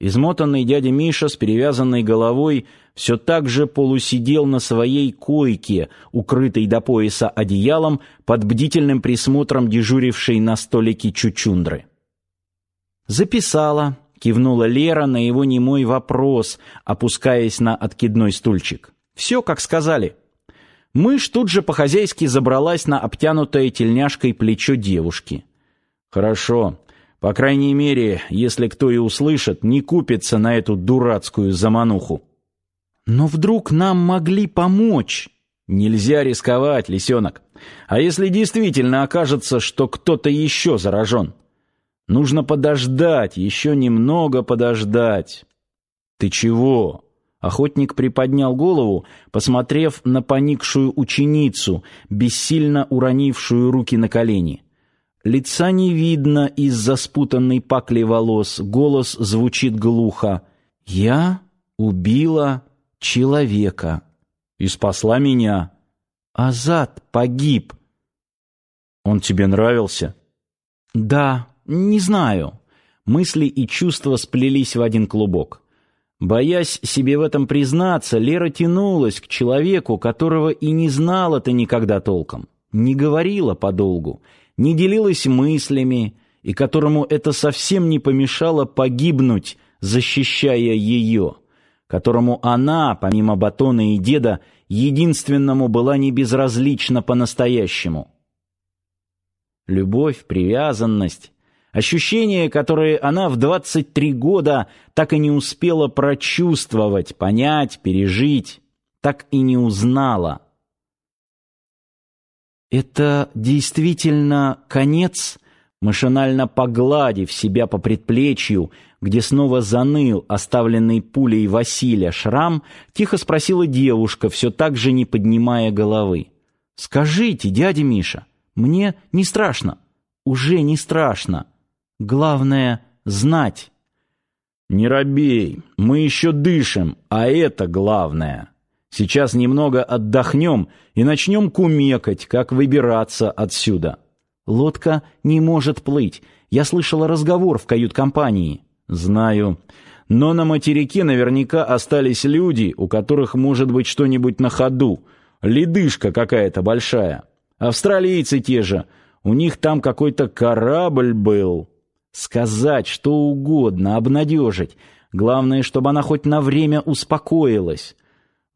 Измотанный дядя Миша с перевязанной головой все так же полусидел на своей койке, укрытой до пояса одеялом, под бдительным присмотром дежурившей на столике чучундры. «Записала», — кивнула Лера на его немой вопрос, опускаясь на откидной стульчик. «Все, как сказали». Мышь тут же по-хозяйски забралась на обтянутое тельняшкой плечо девушки. «Хорошо. По крайней мере, если кто и услышит, не купится на эту дурацкую замануху. Но вдруг нам могли помочь? Нельзя рисковать, лисенок. А если действительно окажется, что кто-то еще заражен? Нужно подождать, еще немного подождать. Ты чего? Охотник приподнял голову, посмотрев на поникшую ученицу, бессильно уронившую руки на колени. Лица не видно из-за спутанной пакли волос, голос звучит глухо. «Я убила человека и спасла меня. Азат погиб». «Он тебе нравился?» «Да, не знаю». Мысли и чувства сплелись в один клубок. Боясь себе в этом признаться, Лера тянулась к человеку, которого и не знала-то никогда толком, не говорила подолгу, не делилась мыслями, и которому это совсем не помешало погибнуть, защищая ее, которому она, помимо Батона и деда, единственному была не безразлична по-настоящему. Любовь, привязанность, ощущения, которые она в 23 года так и не успела прочувствовать, понять, пережить, так и не узнала. «Это действительно конец?» Машинально погладив себя по предплечью, где снова заныл оставленный пулей Василия шрам, тихо спросила девушка, все так же не поднимая головы. «Скажите, дядя Миша, мне не страшно, уже не страшно. Главное — знать». «Не робей, мы еще дышим, а это главное». Сейчас немного отдохнем и начнем кумекать, как выбираться отсюда. Лодка не может плыть. Я слышала разговор в кают-компании. Знаю. Но на материке наверняка остались люди, у которых может быть что-нибудь на ходу. Ледышка какая-то большая. Австралийцы те же. У них там какой-то корабль был. Сказать что угодно, обнадежить. Главное, чтобы она хоть на время успокоилась.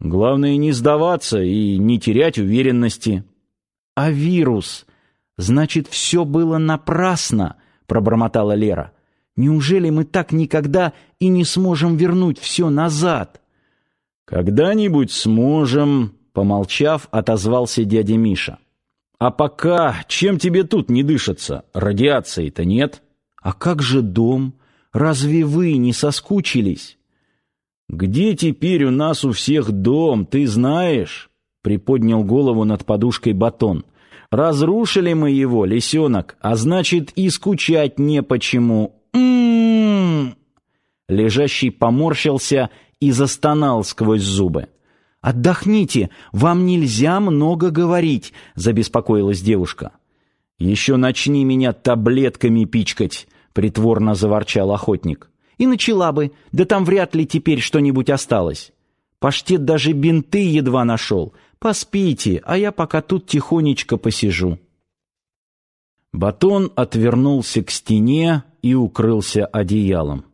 Главное не сдаваться и не терять уверенности. А вирус? Значит, все было напрасно, пробормотала Лера. Неужели мы так никогда и не сможем вернуть все назад? Когда-нибудь сможем, помолчав, отозвался дядя Миша. А пока чем тебе тут не дышится? Радиации-то нет. А как же дом? Разве вы не соскучились? «Где теперь у нас у всех дом, ты знаешь?» Приподнял голову над подушкой батон. «Разрушили мы его, лисенок, а значит и скучать не почему. М-м-м!» Лежащий поморщился и застонал сквозь зубы. «Отдохните, вам нельзя много говорить», — забеспокоилась девушка. «Еще начни меня таблетками пичкать», — притворно заворчал охотник. И начала бы, да там вряд ли теперь что-нибудь осталось. Паштет даже бинты едва нашел. Поспите, а я пока тут тихонечко посижу. Батон отвернулся к стене и укрылся одеялом.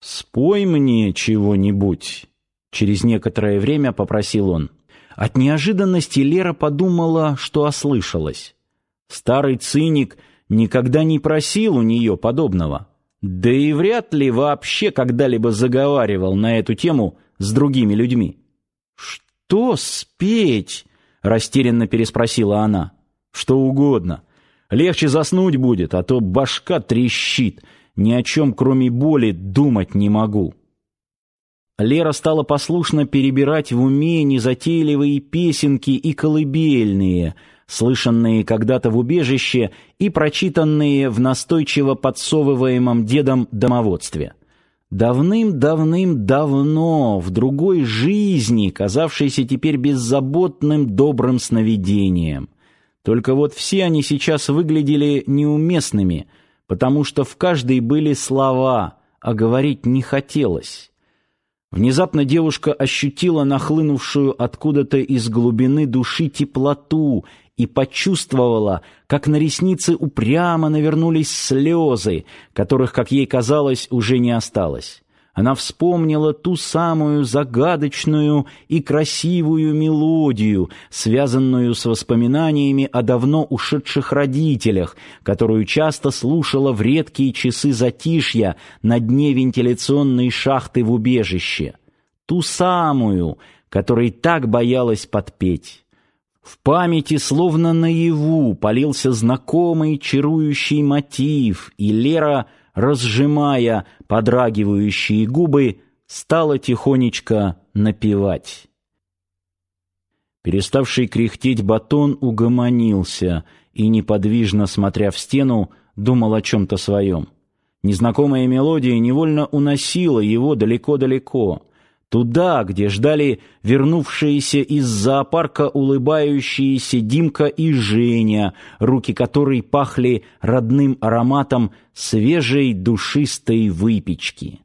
«Спой мне чего-нибудь», — через некоторое время попросил он. От неожиданности Лера подумала, что ослышалась. Старый циник никогда не просил у нее подобного. Да и вряд ли вообще когда-либо заговаривал на эту тему с другими людьми. «Что спеть?» — растерянно переспросила она. «Что угодно. Легче заснуть будет, а то башка трещит. Ни о чем, кроме боли, думать не могу». Лера стала послушно перебирать в уме незатейливые песенки и колыбельные — слышанные когда-то в убежище и прочитанные в настойчиво подсовываемом дедом домоводстве. Давным-давным-давно, в другой жизни, казавшейся теперь беззаботным добрым сновидением. Только вот все они сейчас выглядели неуместными, потому что в каждой были слова, а говорить не хотелось. Внезапно девушка ощутила нахлынувшую откуда-то из глубины души теплоту и почувствовала, как на ресницы упрямо навернулись слезы, которых, как ей казалось, уже не осталось. Она вспомнила ту самую загадочную и красивую мелодию, связанную с воспоминаниями о давно ушедших родителях, которую часто слушала в редкие часы затишья на дне вентиляционной шахты в убежище. Ту самую, которой так боялась подпеть. В памяти, словно наяву, полился знакомый чарующий мотив, и Лера, разжимая подрагивающие губы, стала тихонечко напевать. Переставший кряхтеть батон угомонился и, неподвижно смотря в стену, думал о чем-то своем. Незнакомая мелодия невольно уносила его далеко-далеко — Туда, где ждали вернувшиеся из зоопарка улыбающиеся Димка и Женя, руки которой пахли родным ароматом свежей душистой выпечки.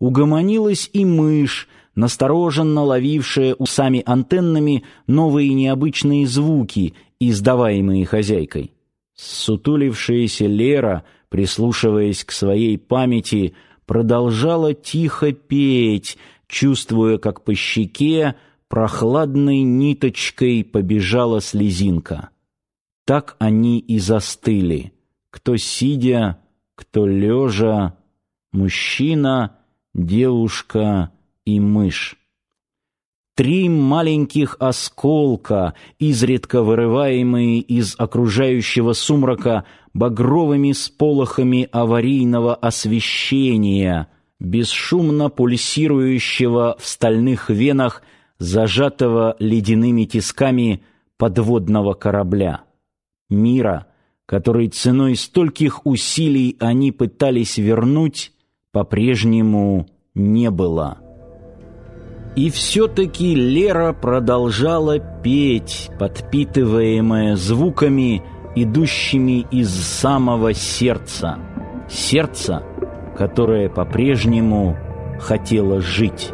Угомонилась и мышь, настороженно ловившая усами антеннами новые необычные звуки, издаваемые хозяйкой. Сутулившаяся Лера, прислушиваясь к своей памяти, продолжала тихо петь, чувствуя, как по щеке прохладной ниточкой побежала слезинка. Так они и застыли, кто сидя, кто лежа, мужчина, девушка и мышь. Три маленьких осколка, изредка вырываемые из окружающего сумрака багровыми сполохами аварийного освещения — бесшумно пульсирующего в стальных венах, зажатого ледяными тисками подводного корабля. Мира, который ценой стольких усилий они пытались вернуть, по-прежнему не было. И все-таки Лера продолжала петь, подпитываемая звуками, идущими из самого сердца. Сердца, которая по-прежнему хотела жить.